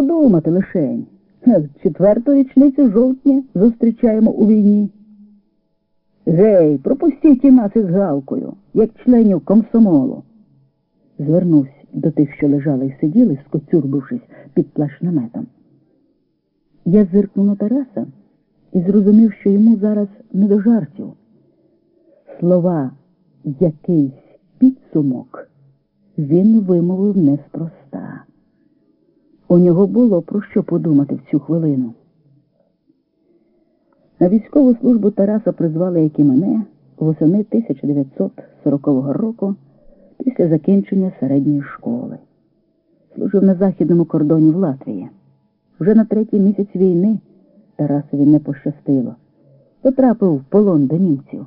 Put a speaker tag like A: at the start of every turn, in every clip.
A: Подумати лишень. Четверту річницю жовтня зустрічаємо у війні. Гей, пропустіть і нас із галкою, як членів комсомолу. Звернувся до тих, що лежали і сиділи, скоцюрбившись під плащ наметом. Я зиркнув на Тараса і зрозумів, що йому зараз не до жартів. Слова якийсь підсумок він вимовив неспроста. У нього було про що подумати в цю хвилину. На військову службу Тараса призвали, як і мене, восени 1940 року після закінчення середньої школи. Служив на західному кордоні в Латвії. Вже на третій місяць війни Тарасові не пощастило. Потрапив в полон до німців.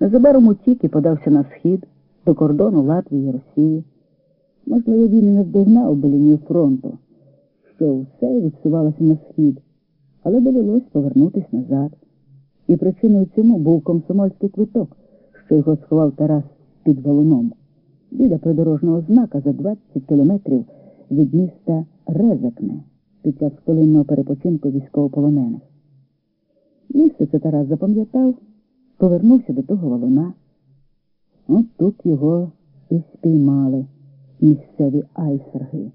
A: Незабаром утік і подався на схід до кордону Латвії і Росії. Можливо, він і не здогнав би лінію фронту, що все відсувалося на схід, але довелось повернутися назад. І причиною цьому був комсомольський квиток, що його сховав Тарас під валуном, біля придорожного знака за 20 кілометрів від міста Резекне під час хвилинного перепочинку військовополонених. Місце це Тарас запам'ятав, повернувся до того валуна. От тут його і спіймали місцеві айсерги.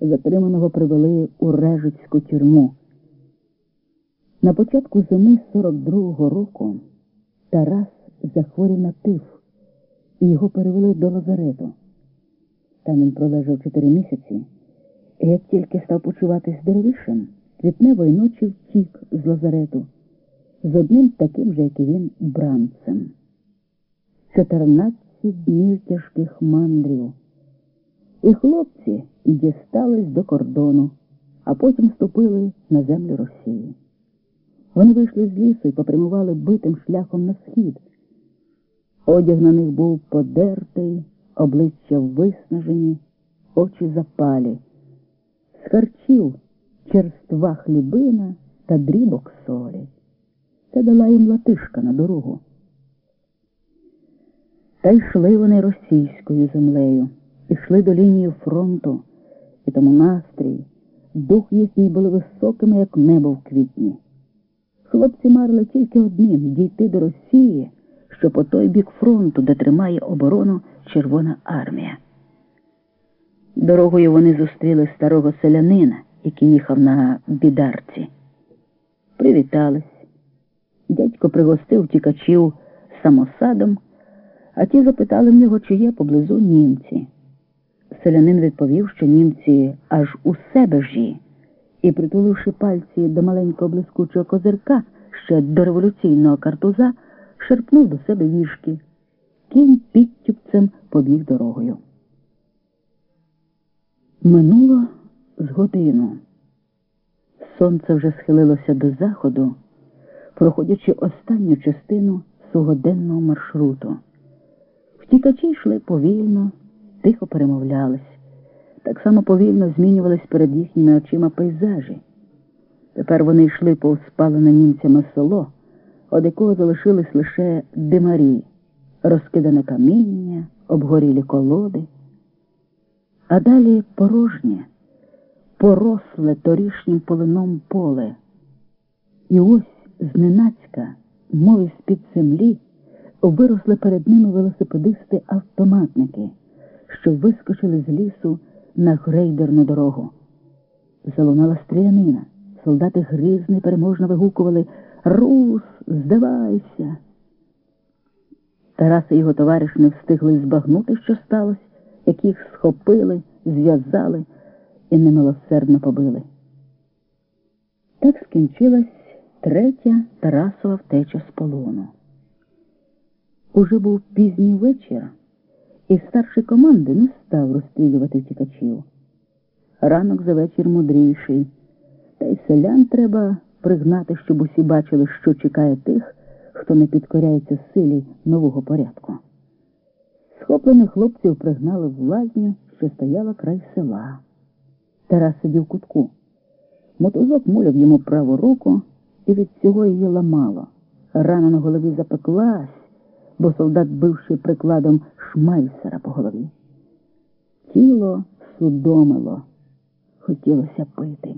A: Затриманого привели у Режицьку тюрму. На початку зими 42-го року Тарас захворів на тиф, і його перевели до лазарету. Там він пролежав чотири місяці, і як тільки став почуватись здоровішим, квітневої ночі втік з лазарету з одним таким же, як і він, бранцем. Чотирнадцять днів тяжких мандрів. І хлопці дістались до кордону, а потім ступили на землю Росії. Вони вийшли з лісу і попрямували битим шляхом на схід. Одяг на них був подертий, обличчя виснажені, очі запалі. З харчів черства хлібина та дрібок солі. Це дала їм латишка на дорогу. Та йшли вони російською землею, ішли до лінії фронту, і тому настрій, дух їхній були високими, як небо в квітні. Хлопці марили тільки одним дійти до Росії, що по той бік фронту, де тримає оборону Червона армія. Дорогою вони зустріли старого селянина, який їхав на бідарці. Привітались. Дядько пригостив тікачів самосадом, а ті запитали в нього, чи є поблизу німці. Селянин відповів, що німці аж у себе жі, і, притуливши пальці до маленького блискучого козирка, ще до революційного картуза, шерпнув до себе вішки. Кінь підтюпцем побіг дорогою. Минуло з годину. Сонце вже схилилося до заходу, проходячи останню частину сугоденного маршруту. Втікачі йшли повільно, тихо перемовлялись. Так само повільно змінювались перед їхніми очима пейзажі. Тепер вони йшли повз спалене німцями село, од якого залишились лише димарі, розкидане каміння, обгорілі колоди. А далі порожнє, поросле торішнім полином поле. І ось зненацька, мов з-під землі, виросли перед ними велосипедисти-автоматники, що вискочили з лісу на грейдерну дорогу. Залунала стрілянина. Солдати грізно переможно вигукували Рус, здавайся. Тарас і його товариш не встигли збагнути, що сталося, як їх схопили, зв'язали і немилосердно побили. Так скінчилась третя Тарасова втеча з полону. Уже був пізній вечір, і старший команди не став розстрілювати втікачів. Ранок за вечір мудріший, та й селян треба пригнати, щоб усі бачили, що чекає тих, хто не підкоряється силі нового порядку. Схоплених хлопців пригнали в лазню, що стояла край села. Тарас сидів кутку. Мотузок муляв йому праву руку, і від цього її ламало. Рана на голові запеклась, бо солдат, бивши прикладом шмайсера по голові. Тіло судомило, Хотілося пити.